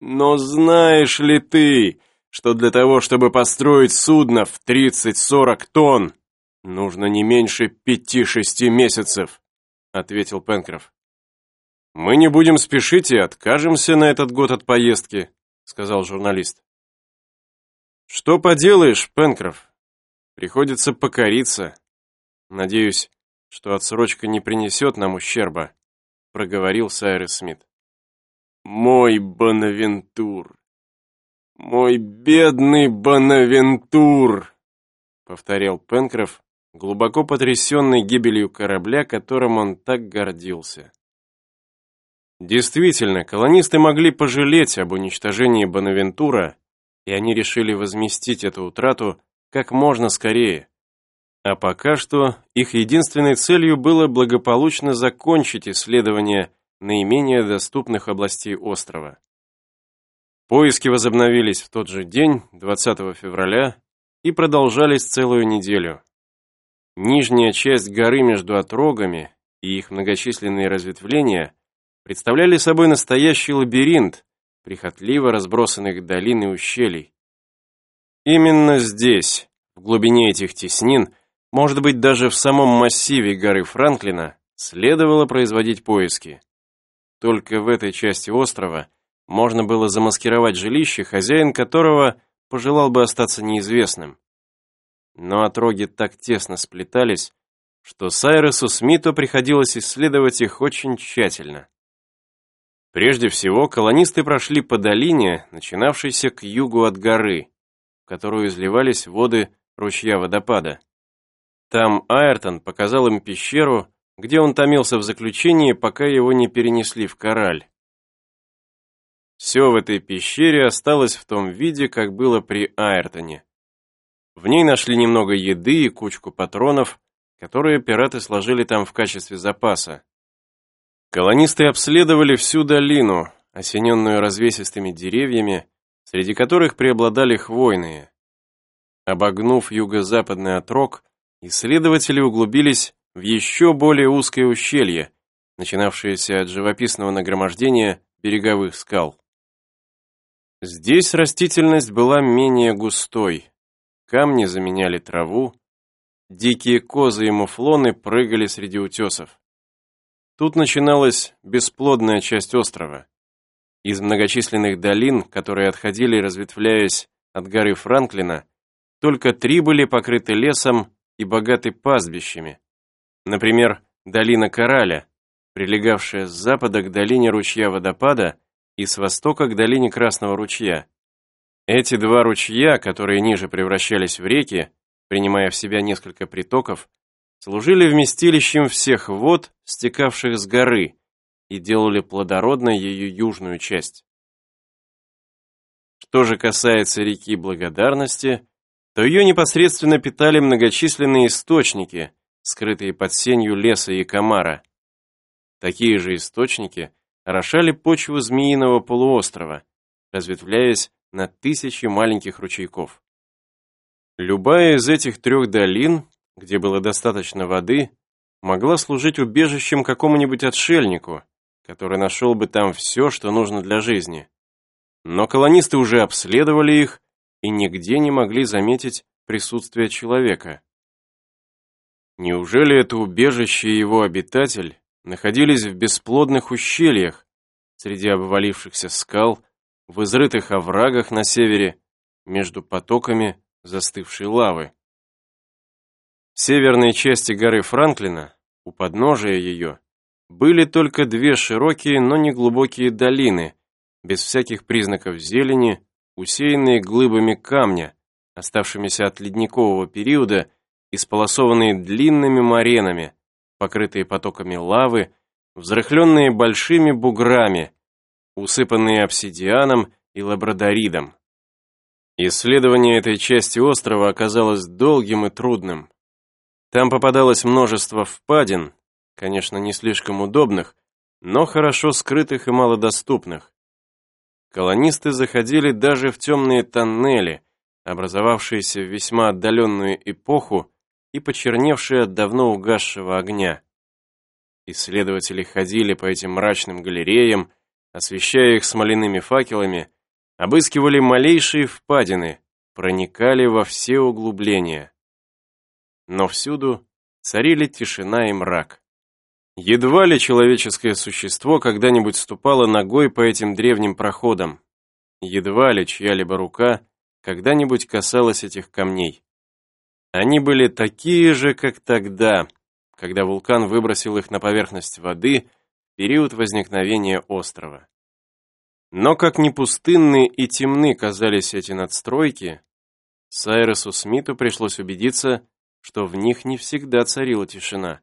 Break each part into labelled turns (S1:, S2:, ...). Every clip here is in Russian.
S1: Но знаешь ли ты, что для того, чтобы построить судно в 30-40 тонн, нужно не меньше пяти-шести месяцев, ответил Пенкроф. Мы не будем спешить и откажемся на этот год от поездки, сказал журналист. Что поделаешь, Пенкроф? Приходится покориться. Надеюсь, что отсрочка не принесет нам ущерба, проговорил Сайрес Смит. Мой Бонавентур, мой бедный Бонавентур, повторял Пенкроф, глубоко потрясенный гибелью корабля, которым он так гордился. Действительно, колонисты могли пожалеть об уничтожении Бонавентура, и они решили возместить эту утрату как можно скорее. А пока что их единственной целью было благополучно закончить исследование наименее доступных областей острова. Поиски возобновились в тот же день, 20 февраля, и продолжались целую неделю. Нижняя часть горы между отрогами и их многочисленные разветвления представляли собой настоящий лабиринт, прихотливо разбросанных долин и ущелий. Именно здесь, в глубине этих теснин, может быть даже в самом массиве горы Франклина, следовало производить поиски. Только в этой части острова можно было замаскировать жилище, хозяин которого пожелал бы остаться неизвестным. Но отроги так тесно сплетались, что Сайресу Смиту приходилось исследовать их очень тщательно. Прежде всего, колонисты прошли по долине, начинавшейся к югу от горы, в которую изливались воды ручья-водопада. Там Айртон показал им пещеру, где он томился в заключении, пока его не перенесли в кораль. Все в этой пещере осталось в том виде, как было при Айртоне. В ней нашли немного еды и кучку патронов, которые пираты сложили там в качестве запаса. Колонисты обследовали всю долину, осененную развесистыми деревьями, среди которых преобладали хвойные. Обогнув юго-западный отрог, исследователи углубились в еще более узкое ущелье, начинавшееся от живописного нагромождения береговых скал. Здесь растительность была менее густой, камни заменяли траву, дикие козы и муфлоны прыгали среди утесов. Тут начиналась бесплодная часть острова. Из многочисленных долин, которые отходили, разветвляясь от горы Франклина, только три были покрыты лесом и богаты пастбищами. Например, долина Кораля, прилегавшая с запада к долине ручья Водопада и с востока к долине Красного ручья. Эти два ручья, которые ниже превращались в реки, принимая в себя несколько притоков, служили вместилищем всех вод, стекавших с горы, и делали плодородной ее южную часть. Что же касается реки Благодарности, то ее непосредственно питали многочисленные источники, скрытые под сенью леса и комара. Такие же источники орошали почву Змеиного полуострова, разветвляясь на тысячи маленьких ручейков. Любая из этих трех долин где было достаточно воды, могла служить убежищем какому-нибудь отшельнику, который нашел бы там все, что нужно для жизни. Но колонисты уже обследовали их и нигде не могли заметить присутствие человека. Неужели это убежище и его обитатель находились в бесплодных ущельях, среди обвалившихся скал, в изрытых оврагах на севере, между потоками застывшей лавы? В северной части горы Франклина, у подножия ее, были только две широкие, но не глубокие долины, без всяких признаков зелени, усеянные глыбами камня, оставшимися от ледникового периода, исполосованные длинными моренами, покрытые потоками лавы, взрыхленные большими буграми, усыпанные обсидианом и лабрадоридом. Исследование этой части острова оказалось долгим и трудным. Там попадалось множество впадин, конечно, не слишком удобных, но хорошо скрытых и малодоступных. Колонисты заходили даже в темные тоннели, образовавшиеся в весьма отдаленную эпоху и почерневшие от давно угасшего огня. Исследователи ходили по этим мрачным галереям, освещая их смоляными факелами, обыскивали малейшие впадины, проникали во все углубления. Но всюду царили тишина и мрак. Едва ли человеческое существо когда-нибудь ступало ногой по этим древним проходам. Едва ли чья-либо рука когда-нибудь касалась этих камней. Они были такие же, как тогда, когда вулкан выбросил их на поверхность воды в период возникновения острова. Но как ни пустынны и темны казались эти надстройки, Сайресу Смиту пришлось убедиться, что в них не всегда царила тишина.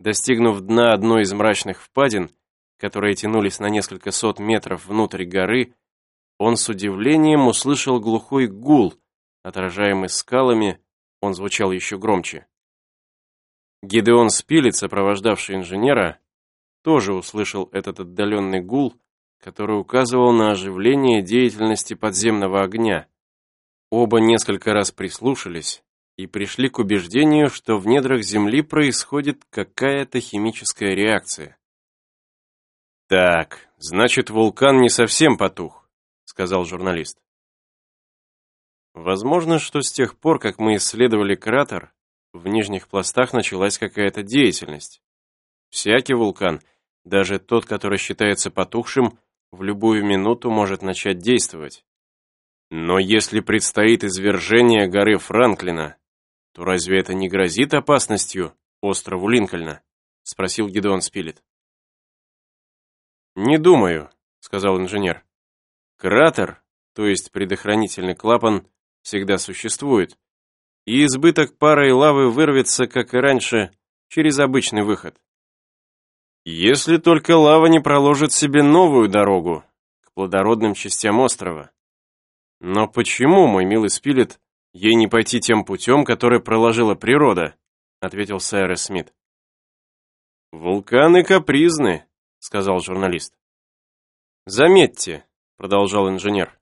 S1: Достигнув дна одной из мрачных впадин, которые тянулись на несколько сот метров внутрь горы, он с удивлением услышал глухой гул, отражаемый скалами, он звучал еще громче. Гидеон Спилет, сопровождавший инженера, тоже услышал этот отдаленный гул, который указывал на оживление деятельности подземного огня. Оба несколько раз прислушались и пришли к убеждению, что в недрах Земли происходит какая-то химическая реакция. «Так, значит, вулкан не совсем потух сказал журналист. Возможно, что с тех пор, как мы исследовали кратер, в нижних пластах началась какая-то деятельность. Всякий вулкан, даже тот, который считается потухшим, в любую минуту может начать действовать. Но если предстоит извержение горы Франклина, то разве это не грозит опасностью острову Линкольна? Спросил Гидеон Спилет. «Не думаю», — сказал инженер. Кратер, то есть предохранительный клапан, всегда существует, и избыток пары и лавы вырвется, как и раньше, через обычный выход. Если только лава не проложит себе новую дорогу к плодородным частям острова. Но почему, мой милый Спилет, ей не пойти тем путем, который проложила природа? ответил Сайрес Смит. «Вулканы капризны», — сказал журналист. «Заметьте, продолжал инженер,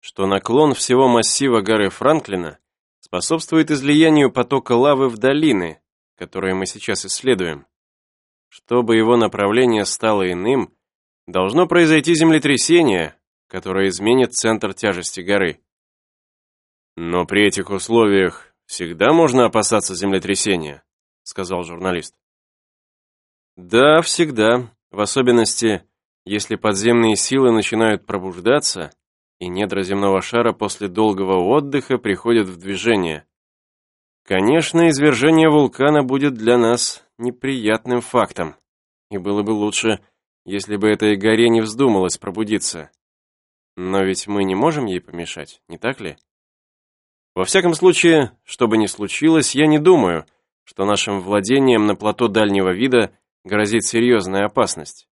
S1: что наклон всего массива горы Франклина способствует излиянию потока лавы в долины, которые мы сейчас исследуем. Чтобы его направление стало иным, должно произойти землетрясение, которое изменит центр тяжести горы. Но при этих условиях всегда можно опасаться землетрясения, сказал журналист. Да, всегда, в особенности, если подземные силы начинают пробуждаться, и недра земного шара после долгого отдыха приходят в движение. Конечно, извержение вулкана будет для нас неприятным фактом, и было бы лучше, если бы этой горе не вздумалось пробудиться. Но ведь мы не можем ей помешать, не так ли? Во всяком случае, что бы ни случилось, я не думаю, что нашим владением на плато дальнего вида грозит серьезная опасность.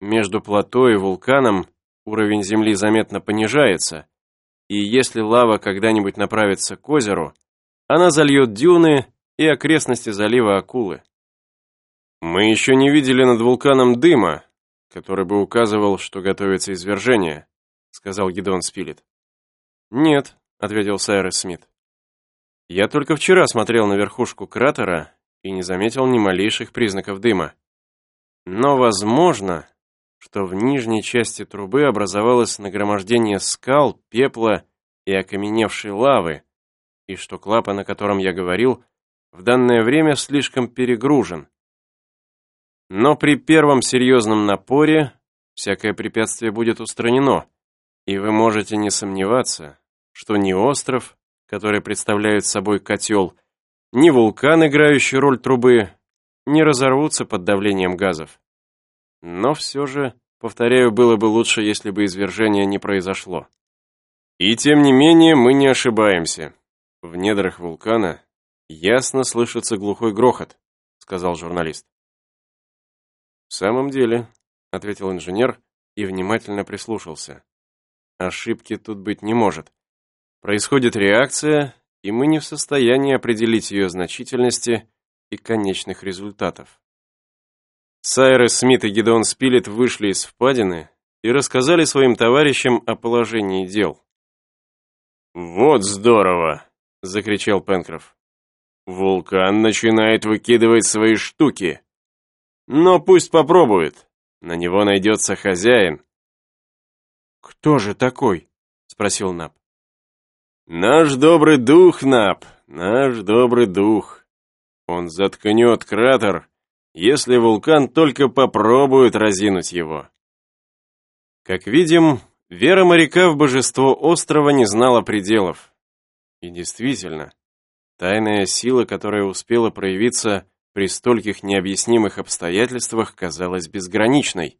S1: Между плато и вулканом уровень земли заметно понижается, и если лава когда-нибудь направится к озеру, она зальет дюны и окрестности залива Акулы. Мы еще не видели над вулканом дыма, который бы указывал, что готовится извержение, сказал Гидон Спилет. Нет, ответил Сайрес Смит. Я только вчера смотрел на верхушку кратера и не заметил ни малейших признаков дыма. Но, возможно, что в нижней части трубы образовалось нагромождение скал, пепла и окаменевшей лавы, и что клапан, о котором я говорил, в данное время слишком перегружен. Но при первом серьезном напоре всякое препятствие будет устранено, и вы можете не сомневаться, что ни остров, который представляет собой котел, ни вулкан, играющий роль трубы, не разорвутся под давлением газов. Но все же, повторяю, было бы лучше, если бы извержение не произошло. И тем не менее мы не ошибаемся. В недрах вулкана ясно слышится глухой грохот, сказал журналист. В самом деле, ответил инженер и внимательно прислушался. Ошибки тут быть не может. Происходит реакция, и мы не в состоянии определить ее значительности и конечных результатов. Сайрес Смит и Гедеон Спилет вышли из впадины и рассказали своим товарищам о положении дел. «Вот здорово!» — закричал Пенкроф. «Вулкан начинает выкидывать свои штуки. Но пусть попробует. На него найдется хозяин.
S2: «Кто же такой?» — спросил Нап.
S1: «Наш добрый дух, Нап, наш добрый дух. Он заткнет кратер, если вулкан только попробует разинуть его». Как видим, вера моряка в божество острова не знала пределов. И действительно, тайная сила, которая успела проявиться при стольких необъяснимых обстоятельствах, казалась безграничной.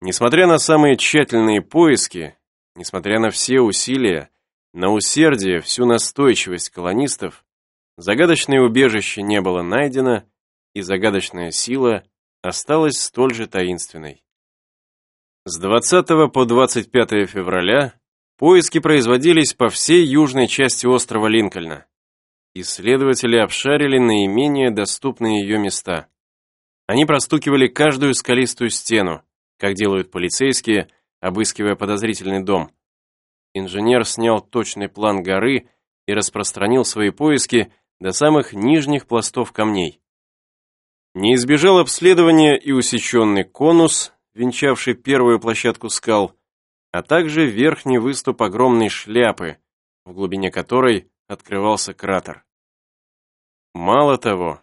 S1: Несмотря на самые тщательные поиски, несмотря на все усилия, на усердие, всю настойчивость колонистов, загадочное убежище не было найдено, и загадочная сила осталась столь же таинственной. С 20 по 25 февраля поиски производились по всей южной части острова Линкольна. Исследователи обшарили наименее доступные ее места. Они простукивали каждую скалистую стену, как делают полицейские, обыскивая подозрительный дом. Инженер снял точный план горы и распространил свои поиски до самых нижних пластов камней. Не избежал обследования и усеченный конус, венчавший первую площадку скал, а также верхний выступ огромной шляпы, в глубине которой открывался кратер. Мало того,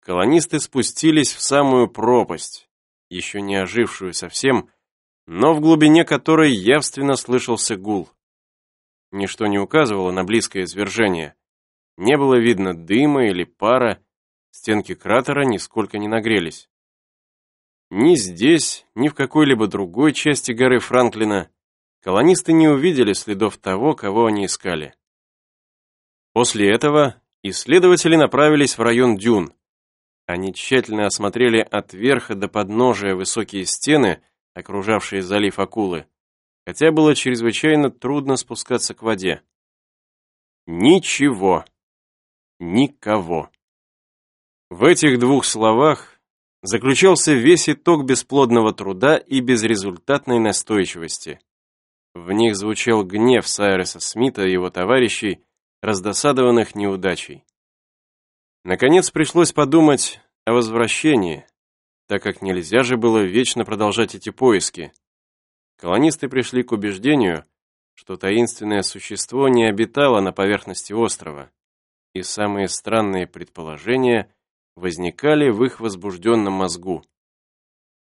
S1: колонисты спустились в самую пропасть, еще не ожившую совсем, но в глубине которой явственно слышался гул. Ничто не указывало на близкое извержение. Не было видно дыма или пара, стенки кратера нисколько не нагрелись. Ни здесь, ни в какой-либо другой части горы Франклина колонисты не увидели следов того, кого они искали. После этого исследователи направились в район дюн, они тщательно осмотрели от верха до подножия высокие стены, окружавшие залив Акулы, хотя было чрезвычайно трудно спускаться к воде. Ничего. Никого. В этих двух словах заключался весь итог бесплодного труда и безрезультатной настойчивости. В них звучал гнев Сайреса Смита и его товарищей, раздосадованных неудачей. Наконец пришлось подумать о возвращении, так как нельзя же было вечно продолжать эти поиски. Колонисты пришли к убеждению, что таинственное существо не обитало на поверхности острова, и самые странные предположения возникали в их возбужденном мозгу.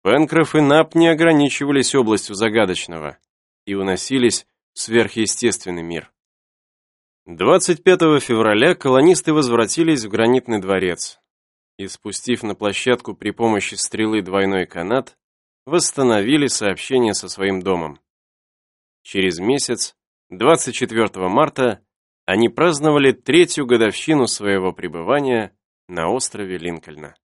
S1: Пенкроф и Нап не ограничивались областью загадочного и уносились в сверхъестественный мир. 25 февраля колонисты возвратились в гранитный дворец и, спустив на площадку при помощи стрелы двойной канат, восстановили сообщение со своим домом. Через месяц, 24 марта, они праздновали третью годовщину своего пребывания на острове Линкольна.